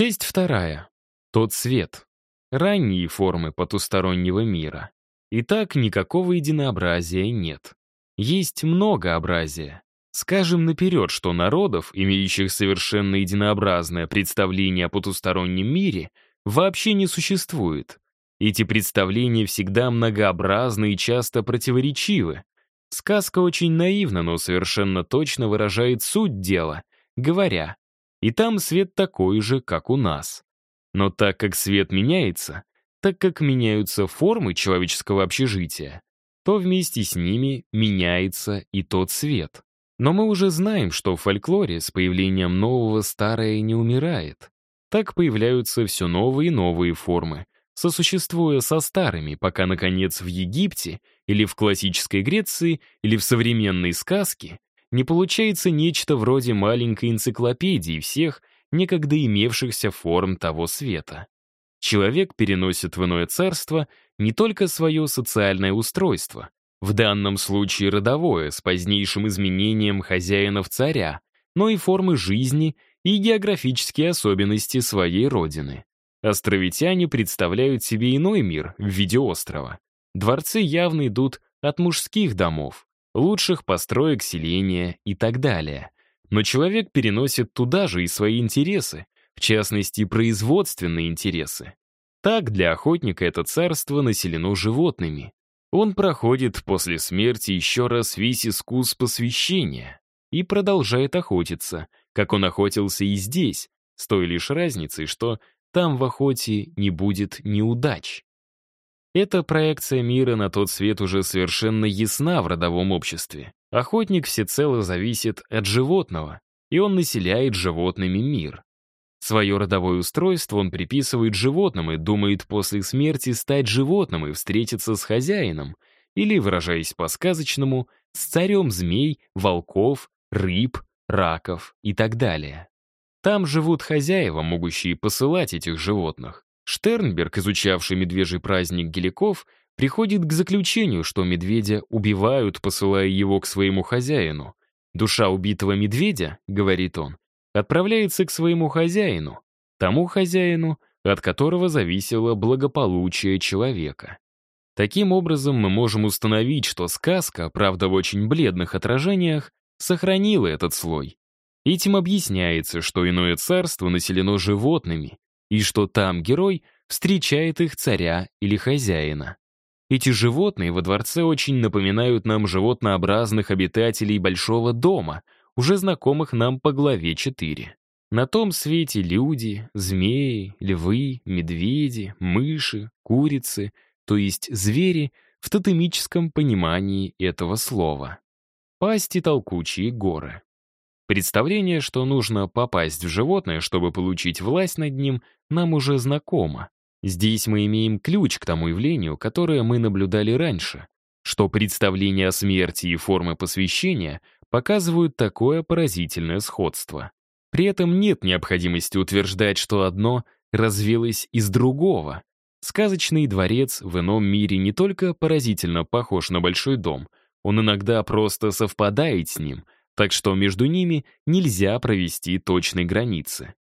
Часть вторая. Тот свет. Ранние формы потустороннего мира. Итак, никакого единообразия нет. Есть многообразие. Скажем наперед, что народов, имеющих совершенно единообразное представление о потустороннем мире, вообще не существует. Эти представления всегда многообразны и часто противоречивы. Сказка очень наивна, но совершенно точно выражает суть дела, говоря, и там свет такой же, как у нас. Но так как свет меняется, так как меняются формы человеческого общежития, то вместе с ними меняется и тот свет. Но мы уже знаем, что в фольклоре с появлением нового старое не умирает. Так появляются все новые и новые формы, сосуществуя со старыми, пока, наконец, в Египте или в классической Греции или в современной сказке не получается нечто вроде маленькой энциклопедии всех некогда имевшихся форм того света. Человек переносит в иное царство не только свое социальное устройство, в данном случае родовое, с позднейшим изменением хозяинов царя, но и формы жизни и географические особенности своей родины. Островитяне представляют себе иной мир в виде острова. Дворцы явно идут от мужских домов, лучших построек селения и так далее. Но человек переносит туда же и свои интересы, в частности, производственные интересы. Так для охотника это царство населено животными. Он проходит после смерти еще раз весь искус посвящения и продолжает охотиться, как он охотился и здесь, с той лишь разницей, что там в охоте не будет неудач. Эта проекция мира на тот свет уже совершенно ясна в родовом обществе. Охотник всецело зависит от животного, и он населяет животными мир. Свое родовое устройство он приписывает животным и думает после смерти стать животным и встретиться с хозяином, или, выражаясь по-сказочному, с царем змей, волков, рыб, раков и так далее. Там живут хозяева, могущие посылать этих животных. Штернберг, изучавший медвежий праздник геликов, приходит к заключению, что медведя убивают, посылая его к своему хозяину. Душа убитого медведя, говорит он, отправляется к своему хозяину, тому хозяину, от которого зависело благополучие человека. Таким образом, мы можем установить, что сказка, правда в очень бледных отражениях, сохранила этот слой. Этим объясняется, что иное царство населено животными, и что там герой встречает их царя или хозяина. Эти животные во дворце очень напоминают нам животнообразных обитателей большого дома, уже знакомых нам по главе 4. На том свете люди, змеи, львы, медведи, мыши, курицы, то есть звери в тотемическом понимании этого слова. Пасти толкучие горы. Представление, что нужно попасть в животное, чтобы получить власть над ним, нам уже знакомо. Здесь мы имеем ключ к тому явлению, которое мы наблюдали раньше, что представления о смерти и формы посвящения показывают такое поразительное сходство. При этом нет необходимости утверждать, что одно развилось из другого. Сказочный дворец в ином мире не только поразительно похож на большой дом, он иногда просто совпадает с ним — так что между ними нельзя провести точной границы.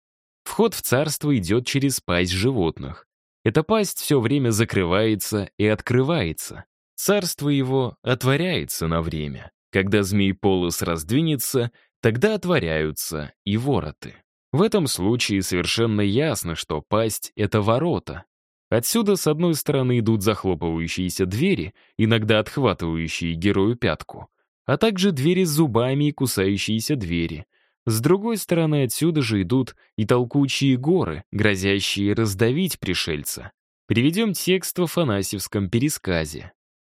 Вход в царство идет через пасть животных. Эта пасть все время закрывается и открывается. Царство его отворяется на время. Когда змей-полос раздвинется, тогда отворяются и вороты. В этом случае совершенно ясно, что пасть — это ворота. Отсюда, с одной стороны, идут захлопывающиеся двери, иногда отхватывающие герою пятку, а также двери с зубами и кусающиеся двери. С другой стороны отсюда же идут и толкучие горы, грозящие раздавить пришельца. Приведем текст в Афанасьевском пересказе.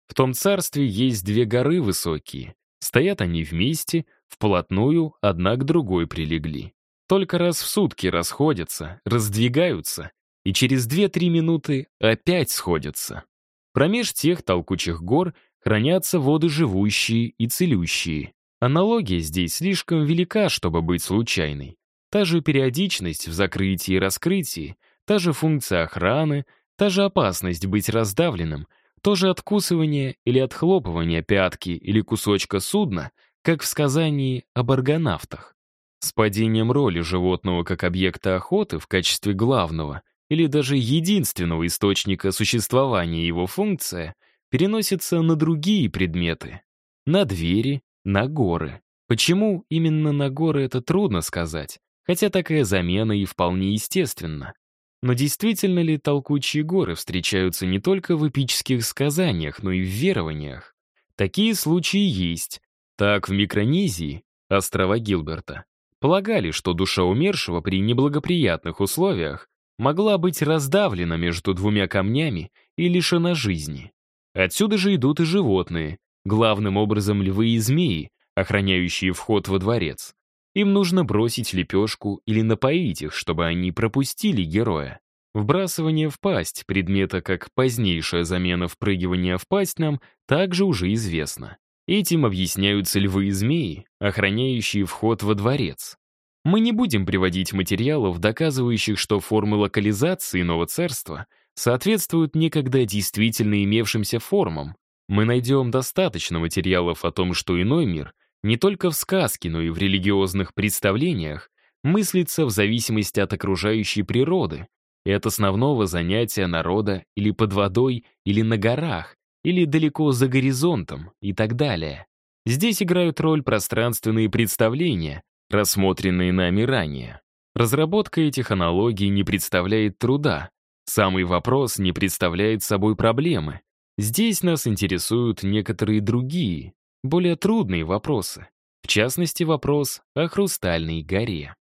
В том царстве есть две горы высокие. Стоят они вместе, вплотную, одна к другой прилегли. Только раз в сутки расходятся, раздвигаются, и через две-три минуты опять сходятся. Промеж тех толкучих гор хранятся воды живущие и целющие. Аналогия здесь слишком велика, чтобы быть случайной. Та же периодичность в закрытии и раскрытии, та же функция охраны, та же опасность быть раздавленным, то же откусывание или отхлопывание пятки или кусочка судна, как в сказании об аргонавтах. С падением роли животного как объекта охоты в качестве главного или даже единственного источника существования его функция переносится на другие предметы. На двери, на горы. Почему именно на горы это трудно сказать, хотя такая замена и вполне естественна. Но действительно ли толкучие горы встречаются не только в эпических сказаниях, но и в верованиях? Такие случаи есть. Так, в Микронезии, острова Гилберта, полагали, что душа умершего при неблагоприятных условиях могла быть раздавлена между двумя камнями и лишена жизни. Отсюда же идут и животные, главным образом львы и змеи, охраняющие вход во дворец. Им нужно бросить лепешку или напоить их, чтобы они пропустили героя. Вбрасывание в пасть предмета как позднейшая замена впрыгивания в пасть нам также уже известно. Этим объясняются львы и змеи, охраняющие вход во дворец. Мы не будем приводить материалов, доказывающих, что формы локализации нового царства соответствуют некогда действительно имевшимся формам. Мы найдем достаточно материалов о том, что иной мир не только в сказке, но и в религиозных представлениях мыслится в зависимости от окружающей природы и от основного занятия народа или под водой, или на горах, или далеко за горизонтом и так далее. Здесь играют роль пространственные представления, рассмотренные нами ранее. Разработка этих аналогий не представляет труда. Самый вопрос не представляет собой проблемы. Здесь нас интересуют некоторые другие, более трудные вопросы. В частности, вопрос о Хрустальной горе.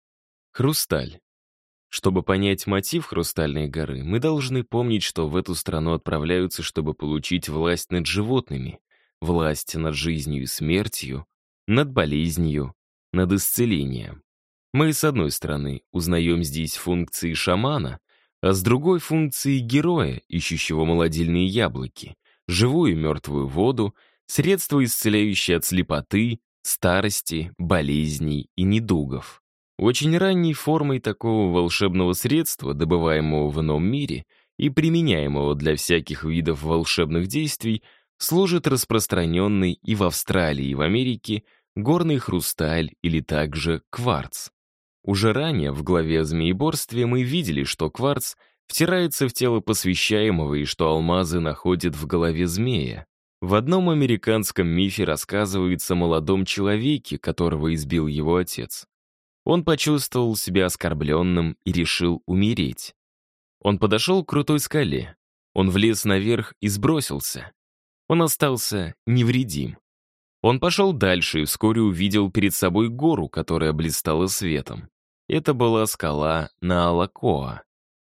Хрусталь. Чтобы понять мотив Хрустальной горы, мы должны помнить, что в эту страну отправляются, чтобы получить власть над животными, власть над жизнью и смертью, над болезнью, над исцелением. Мы, с одной стороны, узнаем здесь функции шамана, а с другой — функции героя, ищущего молодильные яблоки, живую и мертвую воду Средства, исцеляющие от слепоты, старости, болезней и недугов. Очень ранней формой такого волшебного средства, добываемого в ином мире и применяемого для всяких видов волшебных действий, служит распространенный и в Австралии, и в Америке горный хрусталь или также кварц. Уже ранее в главе о змееборстве мы видели, что кварц втирается в тело посвящаемого и что алмазы находят в голове змея. В одном американском мифе рассказывается о молодом человеке, которого избил его отец. Он почувствовал себя оскорбленным и решил умереть. Он подошел к крутой скале. Он влез наверх и сбросился. Он остался невредим. Он пошел дальше и вскоре увидел перед собой гору, которая блистала светом. Это была скала на Алакоа.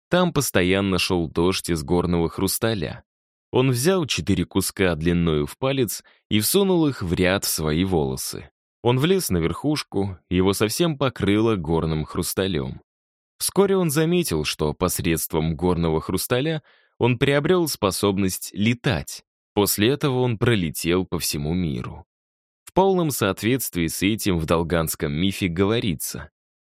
Там постоянно шел дождь из горного хрусталя. Он взял четыре куска длиною в палец и всунул их в ряд в свои волосы. Он влез на верхушку, его совсем покрыло горным хрусталем. Вскоре он заметил, что посредством горного хрусталя он приобрел способность летать. После этого он пролетел по всему миру. В полном соответствии с этим в долганском мифе говорится.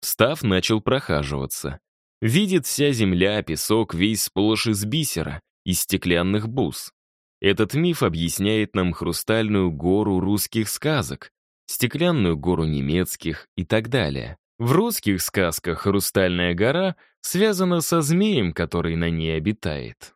Встав, начал прохаживаться. Видит вся земля, песок, весь сплошь из бисера, из стеклянных бус. Этот миф объясняет нам хрустальную гору русских сказок, стеклянную гору немецких и так далее. В русских сказках хрустальная гора связана со змеем, который на ней обитает.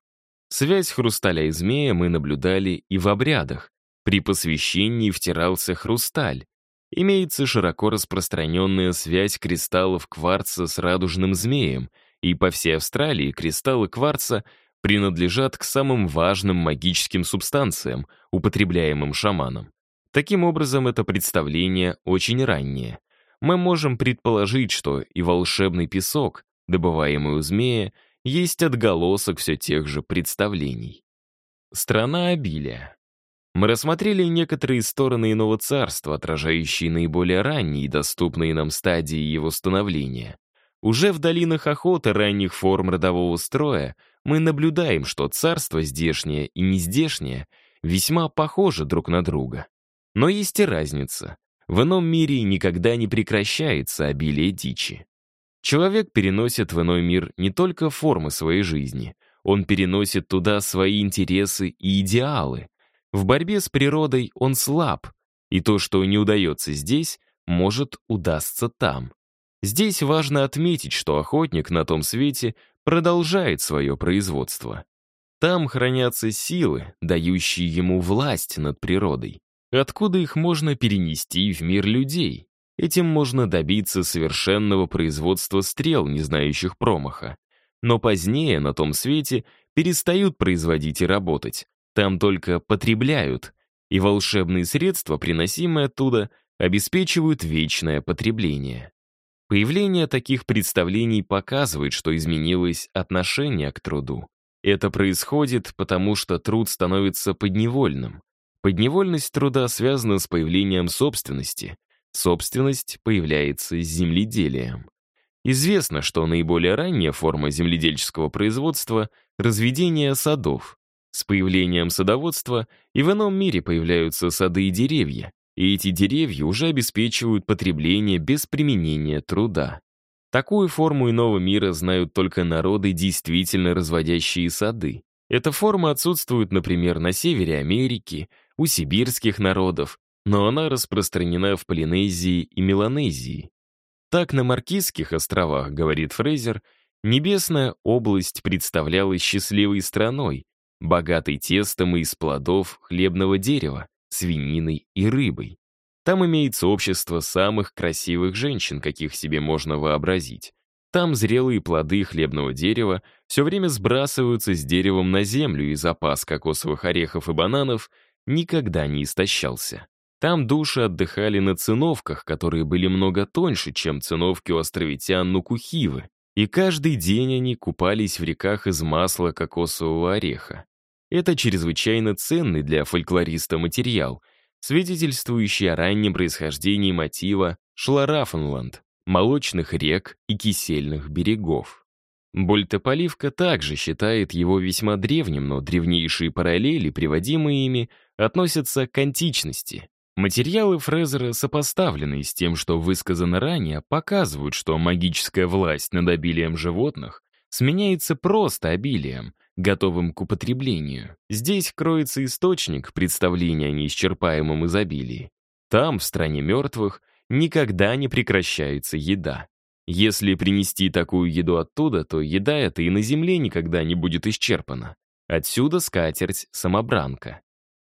Связь хрусталя и змея мы наблюдали и в обрядах. При посвящении втирался хрусталь. Имеется широко распространенная связь кристаллов кварца с радужным змеем, и по всей Австралии кристаллы кварца принадлежат к самым важным магическим субстанциям, употребляемым шаманом. Таким образом, это представление очень раннее. Мы можем предположить, что и волшебный песок, добываемый у змея, есть отголосок все тех же представлений. Страна обилия. Мы рассмотрели некоторые стороны иного царства, отражающие наиболее ранние и доступные нам стадии его становления. Уже в долинах охоты ранних форм родового строя мы наблюдаем, что царство здешнее и нездешнее весьма похожи друг на друга. Но есть и разница. В ином мире никогда не прекращается обилие дичи. Человек переносит в иной мир не только формы своей жизни, он переносит туда свои интересы и идеалы. В борьбе с природой он слаб, и то, что не удается здесь, может удастся там. Здесь важно отметить, что охотник на том свете продолжает свое производство. Там хранятся силы, дающие ему власть над природой. Откуда их можно перенести в мир людей? Этим можно добиться совершенного производства стрел, не знающих промаха. Но позднее на том свете перестают производить и работать. Там только потребляют, и волшебные средства, приносимые оттуда, обеспечивают вечное потребление. Появление таких представлений показывает, что изменилось отношение к труду. Это происходит потому, что труд становится подневольным. Подневольность труда связана с появлением собственности. Собственность появляется с земледелием. Известно, что наиболее ранняя форма земледельческого производства — разведение садов. С появлением садоводства и в ином мире появляются сады и деревья, и эти деревья уже обеспечивают потребление без применения труда. Такую форму иного мира знают только народы, действительно разводящие сады. Эта форма отсутствует, например, на севере Америки, у сибирских народов, но она распространена в Полинезии и Меланезии. Так, на Маркизских островах, говорит Фрейзер, небесная область представлялась счастливой страной, богатой тестом из плодов хлебного дерева, свининой и рыбой. Там имеется общество самых красивых женщин, каких себе можно вообразить. Там зрелые плоды хлебного дерева все время сбрасываются с деревом на землю, и запас кокосовых орехов и бананов никогда не истощался. Там души отдыхали на циновках, которые были много тоньше, чем циновки у островитян Нукухивы, и каждый день они купались в реках из масла кокосового ореха. Это чрезвычайно ценный для фольклориста материал, свидетельствующий о раннем происхождении мотива Шларафенланд, молочных рек и кисельных берегов. Больтополивка также считает его весьма древним, но древнейшие параллели, приводимые ими, относятся к античности. Материалы Фрезера, сопоставленные с тем, что высказано ранее, показывают, что магическая власть над обилием животных сменяется просто обилием, готовым к употреблению. Здесь кроется источник представления о неисчерпаемом изобилии. Там, в стране мертвых, никогда не прекращается еда. Если принести такую еду оттуда, то еда эта и на земле никогда не будет исчерпана. Отсюда скатерть-самобранка.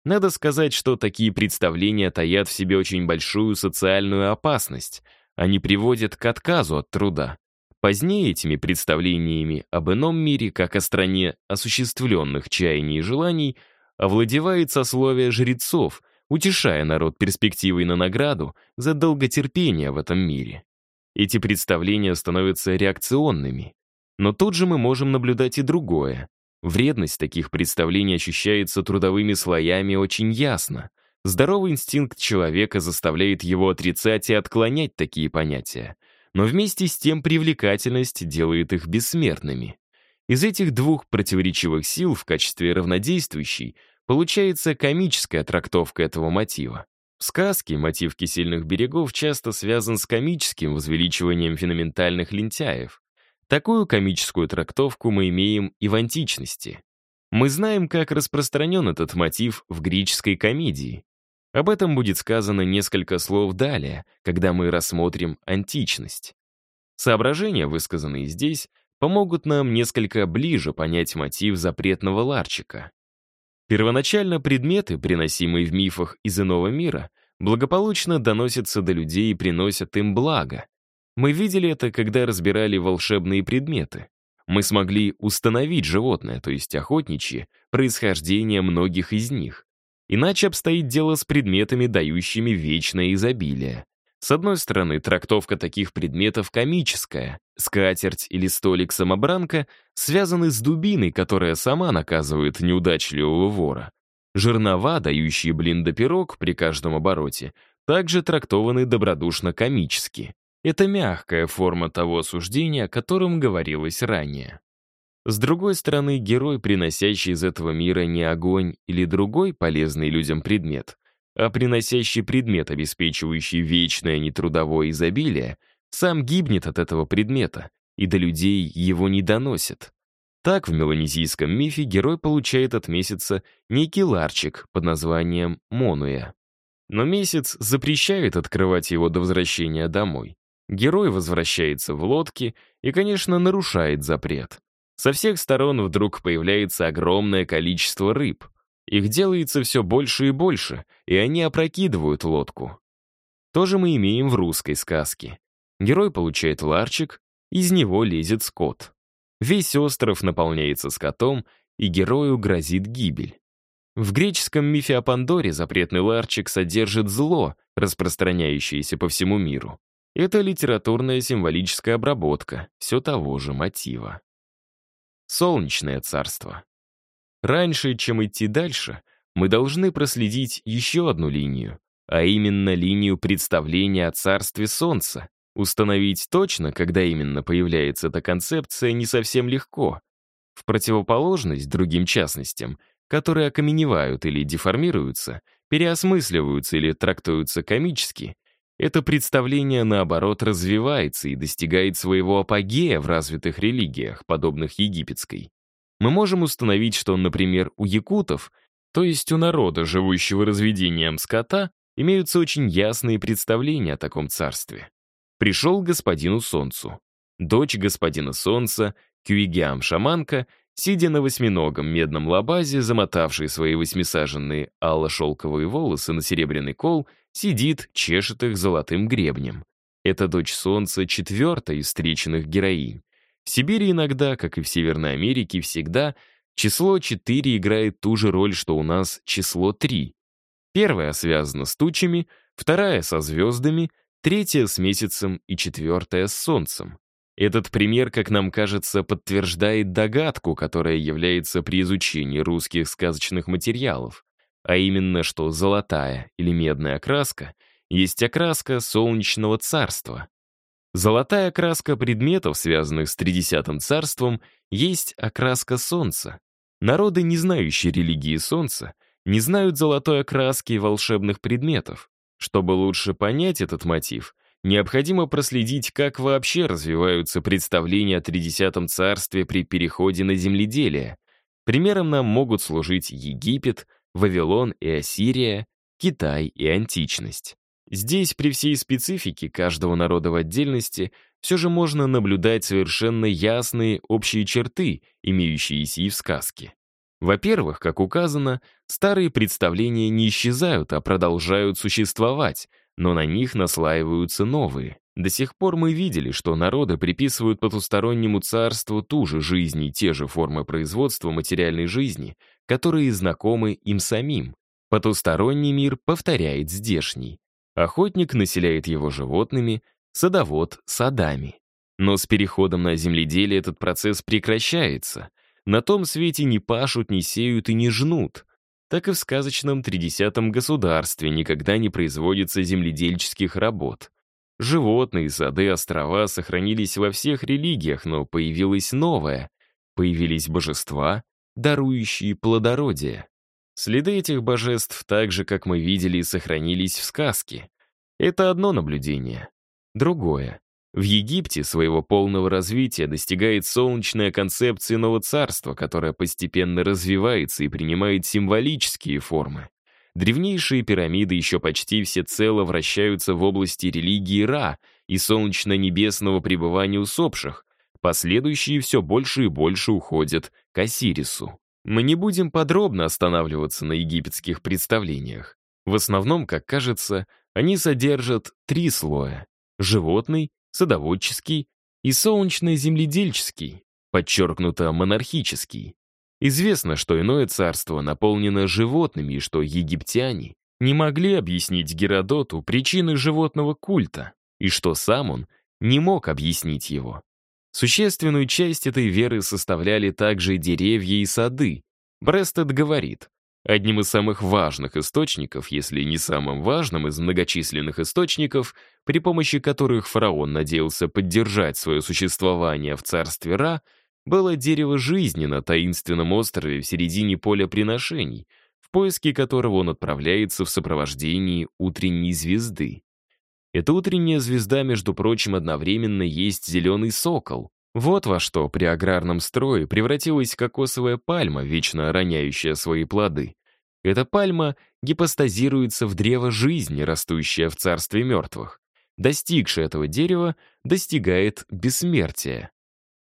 Надо сказать, что такие представления таят в себе очень большую социальную опасность. Они приводят к отказу от труда. Позднее этими представлениями об ином мире, как о стране осуществленных чаяний и желаний, овладевает сословие жрецов, утешая народ перспективой на награду за долготерпение в этом мире. Эти представления становятся реакционными. Но тут же мы можем наблюдать и другое. Вредность таких представлений ощущается трудовыми слоями очень ясно. Здоровый инстинкт человека заставляет его отрицать и отклонять такие понятия но вместе с тем привлекательность делает их бессмертными. Из этих двух противоречивых сил в качестве равнодействующей получается комическая трактовка этого мотива. В сказке мотив кисельных берегов часто связан с комическим возвеличиванием феноменальных лентяев. Такую комическую трактовку мы имеем и в античности. Мы знаем, как распространен этот мотив в греческой комедии. Об этом будет сказано несколько слов далее, когда мы рассмотрим античность. Соображения, высказанные здесь, помогут нам несколько ближе понять мотив запретного ларчика. Первоначально предметы, приносимые в мифах из иного мира, благополучно доносятся до людей и приносят им благо. Мы видели это, когда разбирали волшебные предметы. Мы смогли установить животное, то есть охотничье, происхождение многих из них. Иначе обстоит дело с предметами, дающими вечное изобилие. С одной стороны, трактовка таких предметов комическая. Скатерть или столик-самобранка связаны с дубиной, которая сама наказывает неудачливого вора. Жернова, дающие блин да пирог при каждом обороте, также трактованы добродушно-комически. Это мягкая форма того осуждения, о котором говорилось ранее. С другой стороны, герой, приносящий из этого мира не огонь или другой полезный людям предмет, а приносящий предмет, обеспечивающий вечное нетрудовое изобилие, сам гибнет от этого предмета, и до людей его не доносят. Так в меланезийском мифе герой получает от месяца некий ларчик под названием Монуя. Но месяц запрещает открывать его до возвращения домой. Герой возвращается в лодке и, конечно, нарушает запрет. Со всех сторон вдруг появляется огромное количество рыб. Их делается все больше и больше, и они опрокидывают лодку. То же мы имеем в русской сказке. Герой получает ларчик, из него лезет скот. Весь остров наполняется скотом, и герою грозит гибель. В греческом мифе о Пандоре запретный ларчик содержит зло, распространяющееся по всему миру. Это литературная символическая обработка все того же мотива. Солнечное царство. Раньше, чем идти дальше, мы должны проследить еще одну линию, а именно линию представления о царстве Солнца. Установить точно, когда именно появляется эта концепция, не совсем легко. В противоположность другим частностям, которые окаменевают или деформируются, переосмысливаются или трактуются комически, это представление, наоборот, развивается и достигает своего апогея в развитых религиях, подобных египетской. Мы можем установить, что, например, у якутов, то есть у народа, живущего разведением скота, имеются очень ясные представления о таком царстве. Пришел господину Солнцу. Дочь господина Солнца, Кюигиам-шаманка, сидя на восьминогом медном лабазе, замотавшей свои восьмисаженные алло-шелковые волосы на серебряный кол, сидит, чешет их золотым гребнем. Это дочь Солнца, четвертая из встреченных героинь. В Сибири иногда, как и в Северной Америке, всегда число 4 играет ту же роль, что у нас число 3. Первая связана с тучами, вторая — со звездами, третья — с месяцем и четвертая — с солнцем. Этот пример, как нам кажется, подтверждает догадку, которая является при изучении русских сказочных материалов, а именно, что золотая или медная окраска есть окраска солнечного царства, Золотая окраска предметов, связанных с Тридесятым царством, есть окраска солнца. Народы, не знающие религии солнца, не знают золотой окраски волшебных предметов. Чтобы лучше понять этот мотив, необходимо проследить, как вообще развиваются представления о Тридесятом царстве при переходе на земледелие. Примером нам могут служить Египет, Вавилон и Ассирия, Китай и античность. Здесь, при всей специфике каждого народа в отдельности, все же можно наблюдать совершенно ясные общие черты, имеющиеся и в сказке. Во-первых, как указано, старые представления не исчезают, а продолжают существовать, но на них наслаиваются новые. До сих пор мы видели, что народы приписывают потустороннему царству ту же жизнь и те же формы производства материальной жизни, которые знакомы им самим. Потусторонний мир повторяет здешний. Охотник населяет его животными, садовод — садами. Но с переходом на земледелие этот процесс прекращается. На том свете не пашут, не сеют и не жнут. Так и в сказочном тридесятом государстве никогда не производится земледельческих работ. Животные, сады, острова сохранились во всех религиях, но появилось новое. Появились божества, дарующие плодородие. Следы этих божеств, так же, как мы видели, сохранились в сказке. Это одно наблюдение. Другое. В Египте своего полного развития достигает солнечная концепция нового царства, которая постепенно развивается и принимает символические формы. Древнейшие пирамиды еще почти всецело вращаются в области религии Ра и солнечно-небесного пребывания усопших, последующие все больше и больше уходят к Осирису. Мы не будем подробно останавливаться на египетских представлениях. В основном, как кажется, они содержат три слоя — животный, садоводческий и солнечно-земледельческий, подчеркнуто монархический. Известно, что иное царство наполнено животными и что египтяне не могли объяснить Геродоту причины животного культа, и что сам он не мог объяснить его. Существенную часть этой веры составляли также деревья и сады. Брестед говорит, одним из самых важных источников, если не самым важным из многочисленных источников, при помощи которых фараон надеялся поддержать свое существование в царстве Ра, было дерево жизни на таинственном острове в середине поля приношений, в поиске которого он отправляется в сопровождении утренней звезды. Эта утренняя звезда, между прочим, одновременно есть зеленый сокол. Вот во что при аграрном строе превратилась кокосовая пальма, вечно роняющая свои плоды. Эта пальма гипостазируется в древо жизни, растущее в царстве мертвых. достигший этого дерева, достигает бессмертия.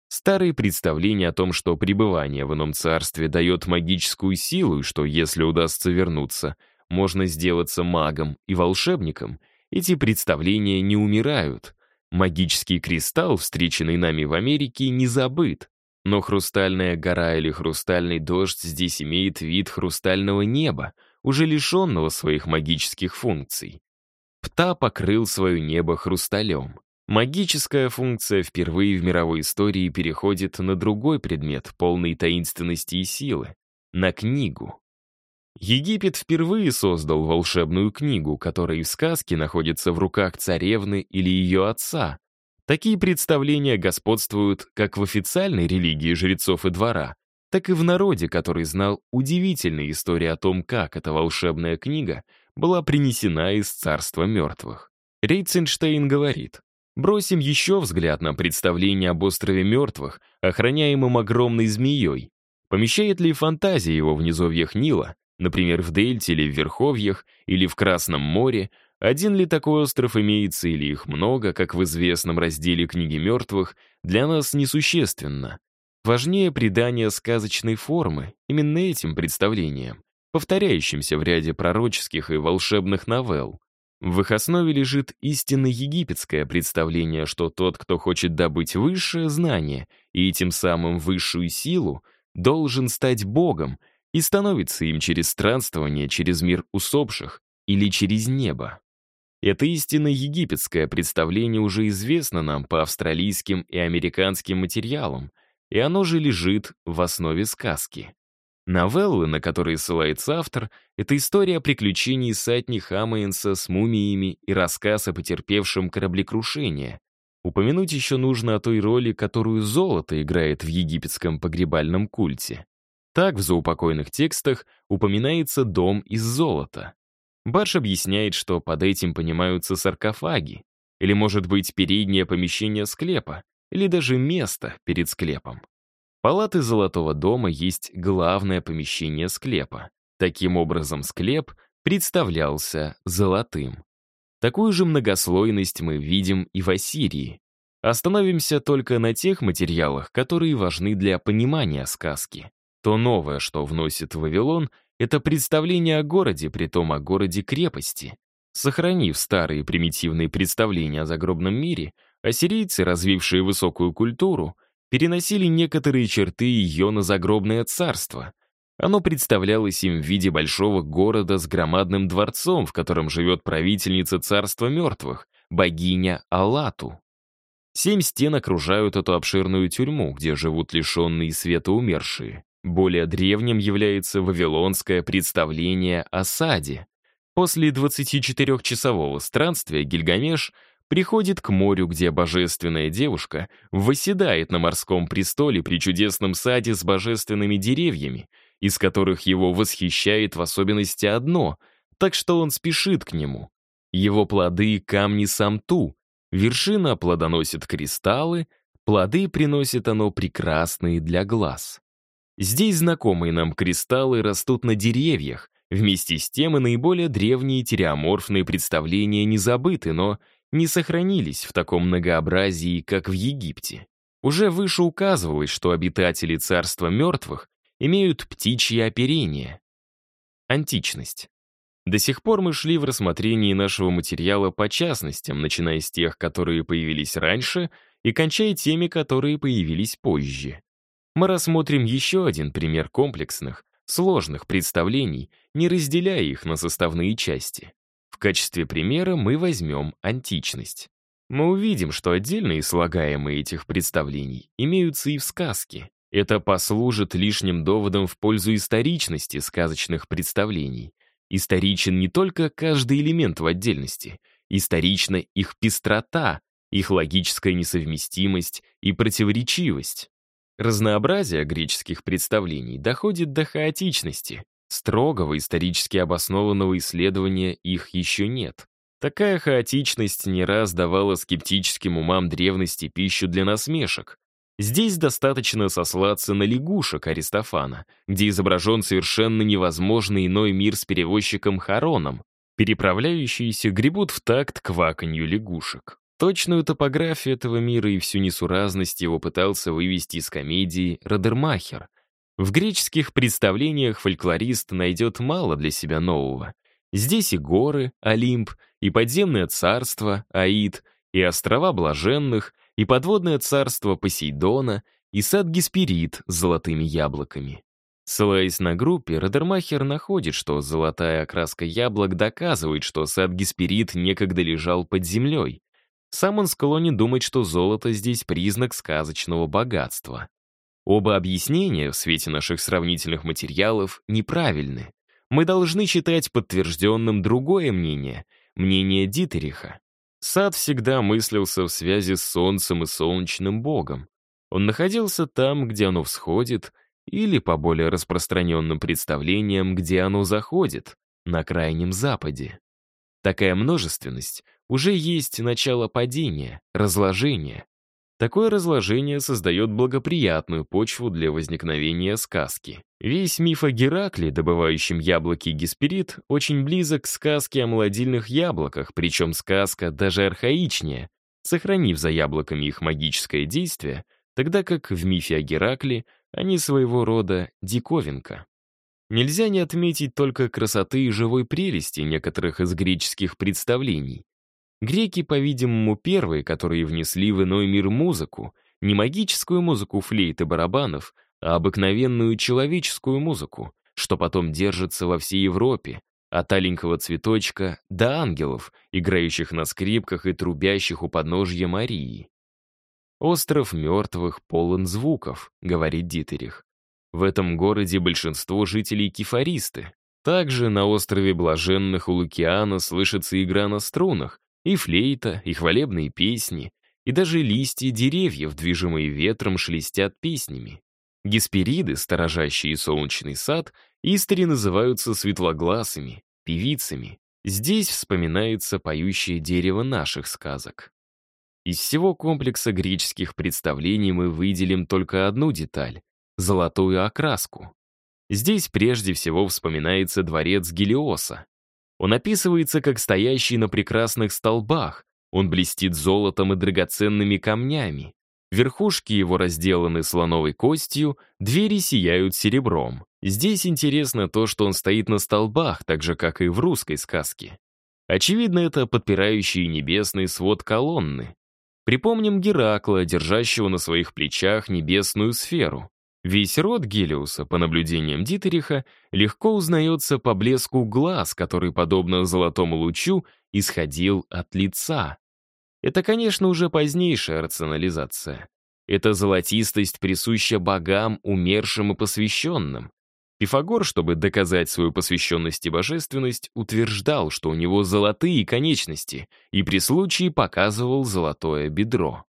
Старые представления о том, что пребывание в ином царстве дает магическую силу, и что, если удастся вернуться, можно сделаться магом и волшебником, эти представления не умирают. Магический кристалл, встреченный нами в Америке, не забыт. Но хрустальная гора или хрустальный дождь здесь имеет вид хрустального неба, уже лишенного своих магических функций. Пта покрыл свое небо хрусталем. Магическая функция впервые в мировой истории переходит на другой предмет, полный таинственности и силы — на книгу. Египет впервые создал волшебную книгу, которая в сказке находится в руках царевны или ее отца. Такие представления господствуют как в официальной религии жрецов и двора, так и в народе, который знал удивительные истории о том, как эта волшебная книга была принесена из царства мертвых. Рейтсенштейн говорит, бросим еще взгляд на представление об острове мертвых, охраняемом огромной змеей. Помещает ли фантазия его в низовьях Нила, например, в Дельте или в Верховьях, или в Красном море, один ли такой остров имеется или их много, как в известном разделе книги мертвых, для нас несущественно. Важнее придание сказочной формы именно этим представлениям, повторяющимся в ряде пророческих и волшебных новелл. В их основе лежит истинно египетское представление, что тот, кто хочет добыть высшее знание и тем самым высшую силу, должен стать богом и становится им через странствование через мир усопших или через небо. Это истинно египетское представление уже известно нам по австралийским и американским материалам, и оно же лежит в основе сказки. Новеллы, на которые ссылается автор, это история о приключении Сатни Хаммейнса с мумиями и рассказ о потерпевшем кораблекрушение. Упомянуть еще нужно о той роли, которую золото играет в египетском погребальном культе. Так в заупокойных текстах упоминается дом из золота. Барш объясняет, что под этим понимаются саркофаги, или, может быть, переднее помещение склепа, или даже место перед склепом. Палаты Золотого дома есть главное помещение склепа. Таким образом, склеп представлялся золотым. Такую же многослойность мы видим и в Ассирии. Остановимся только на тех материалах, которые важны для понимания сказки. То новое, что вносит Вавилон, это представление о городе, притом о городе-крепости. Сохранив старые примитивные представления о загробном мире, ассирийцы, развившие высокую культуру, переносили некоторые черты ее на загробное царство. Оно представлялось им в виде большого города с громадным дворцом, в котором живет правительница царства мертвых, богиня Алату. Семь стен окружают эту обширную тюрьму, где живут лишенные света умершие. Более древним является вавилонское представление о саде. После 24-часового странствия Гильгамеш приходит к морю, где божественная девушка восседает на морском престоле при чудесном саде с божественными деревьями, из которых его восхищает в особенности одно, так что он спешит к нему. Его плоды — камни самту, вершина плодоносит кристаллы, плоды приносит оно прекрасные для глаз. Здесь знакомые нам кристаллы растут на деревьях, вместе с тем и наиболее древние тереоморфные представления не забыты, но не сохранились в таком многообразии, как в Египте. Уже выше указывалось, что обитатели царства мертвых имеют птичье оперение. Античность. До сих пор мы шли в рассмотрении нашего материала по частностям, начиная с тех, которые появились раньше, и кончая теми, которые появились позже. Мы рассмотрим еще один пример комплексных, сложных представлений, не разделяя их на составные части. В качестве примера мы возьмем античность. Мы увидим, что отдельные слагаемые этих представлений имеются и в сказке. Это послужит лишним доводом в пользу историчности сказочных представлений. Историчен не только каждый элемент в отдельности, исторична их пестрота, их логическая несовместимость и противоречивость. Разнообразие греческих представлений доходит до хаотичности, Строгого исторически обоснованного исследования их еще нет. Такая хаотичность не раз давала скептическим умам древности пищу для насмешек. Здесь достаточно сослаться на лягушек Аристофана, где изображен совершенно невозможный иной мир с перевозчиком Хароном. Переправляющиеся гребут в такт кваканью лягушек. Точную топографию этого мира и всю несуразность его пытался вывести из комедии «Родермахер». В греческих представлениях фольклорист найдет мало для себя нового. Здесь и горы, Олимп, и подземное царство, Аид, и острова блаженных, и подводное царство Посейдона, и сад Гесперид с золотыми яблоками. Ссылаясь на группе, Родермахер находит, что золотая окраска яблок доказывает, что сад Гесперид некогда лежал под землей. Сам он склонен думать, что золото здесь признак сказочного богатства. Оба объяснения в свете наших сравнительных материалов неправильны. Мы должны считать подтвержденным другое мнение, мнение Дитериха. Сад всегда мыслился в связи с солнцем и солнечным богом. Он находился там, где оно всходит, или, по более распространенным представлениям, где оно заходит, на крайнем западе. Такая множественность уже есть начало падения, разложения. Такое разложение создает благоприятную почву для возникновения сказки. Весь миф о Геракле, добывающем яблоки Гесперид, очень близок к сказке о молодильных яблоках, причем сказка даже архаичнее, сохранив за яблоками их магическое действие, тогда как в мифе о Геракле они своего рода диковинка. Нельзя не отметить только красоты и живой прелести некоторых из греческих представлений. Греки, по-видимому, первые, которые внесли в иной мир музыку, не магическую музыку флейт и барабанов, а обыкновенную человеческую музыку, что потом держится во всей Европе, от аленького цветочка до ангелов, играющих на скрипках и трубящих у подножья Марии. «Остров мертвых полон звуков», — говорит Дитерих. В этом городе большинство жителей кефаристы. Также на острове Блаженных у Лукиана слышится игра на струнах, и флейта, и хвалебные песни, и даже листья деревьев, движимые ветром, шелестят песнями. Геспериды, сторожащие солнечный сад, истори называются светлогласыми, певицами. Здесь вспоминается поющее дерево наших сказок. Из всего комплекса греческих представлений мы выделим только одну деталь — золотую окраску. Здесь прежде всего вспоминается дворец Гелиоса. Он описывается как стоящий на прекрасных столбах, он блестит золотом и драгоценными камнями. Верхушки его разделаны слоновой костью, двери сияют серебром. Здесь интересно то, что он стоит на столбах, так же, как и в русской сказке. Очевидно, это подпирающие небесный свод колонны. Припомним Геракла, держащего на своих плечах небесную сферу. Весь род Гелиуса, по наблюдениям Дитериха, легко узнается по блеску глаз, который, подобно золотому лучу, исходил от лица. Это, конечно, уже позднейшая рационализация. Эта золотистость присуща богам, умершим и посвященным. Пифагор, чтобы доказать свою посвященность и божественность, утверждал, что у него золотые конечности, и при случае показывал золотое бедро.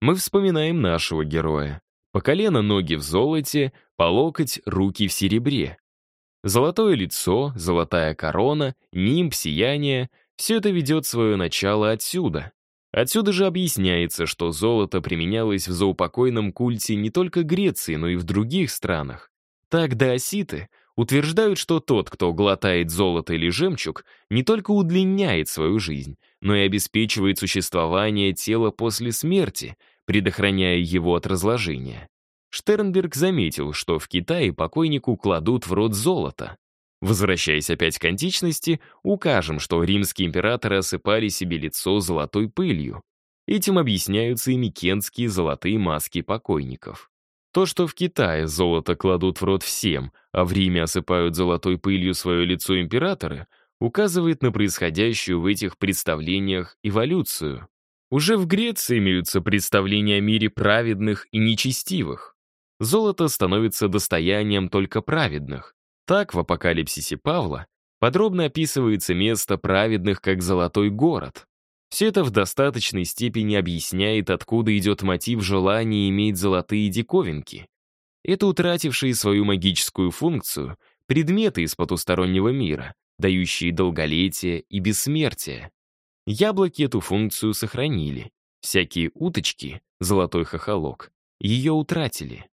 Мы вспоминаем нашего героя. По колено ноги в золоте, по локоть руки в серебре. Золотое лицо, золотая корона, нимб, сияние — все это ведет свое начало отсюда. Отсюда же объясняется, что золото применялось в заупокойном культе не только Греции, но и в других странах. Так даоситы утверждают, что тот, кто глотает золото или жемчуг, не только удлиняет свою жизнь, но и обеспечивает существование тела после смерти, предохраняя его от разложения. Штернберг заметил, что в Китае покойнику кладут в рот золото. Возвращаясь опять к античности, укажем, что римские императоры осыпали себе лицо золотой пылью. Этим объясняются и микенские золотые маски покойников. То, что в Китае золото кладут в рот всем, а в Риме осыпают золотой пылью свое лицо императоры, указывает на происходящую в этих представлениях эволюцию. Уже в Греции имеются представления о мире праведных и нечестивых. Золото становится достоянием только праведных. Так в апокалипсисе Павла подробно описывается место праведных как золотой город. Все это в достаточной степени объясняет, откуда идет мотив желания иметь золотые диковинки. Это утратившие свою магическую функцию предметы из потустороннего мира, дающие долголетие и бессмертие. Яблоки эту функцию сохранили. Всякие уточки, золотой хохолок, ее утратили.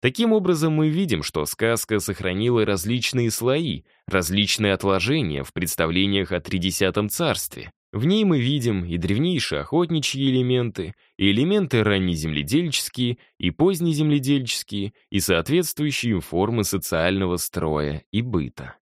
Таким образом, мы видим, что сказка сохранила различные слои, различные отложения в представлениях о Тридесятом царстве. В ней мы видим и древнейшие охотничьи элементы, и элементы раннеземледельческие, и позднеземледельческие, и соответствующие формы социального строя и быта.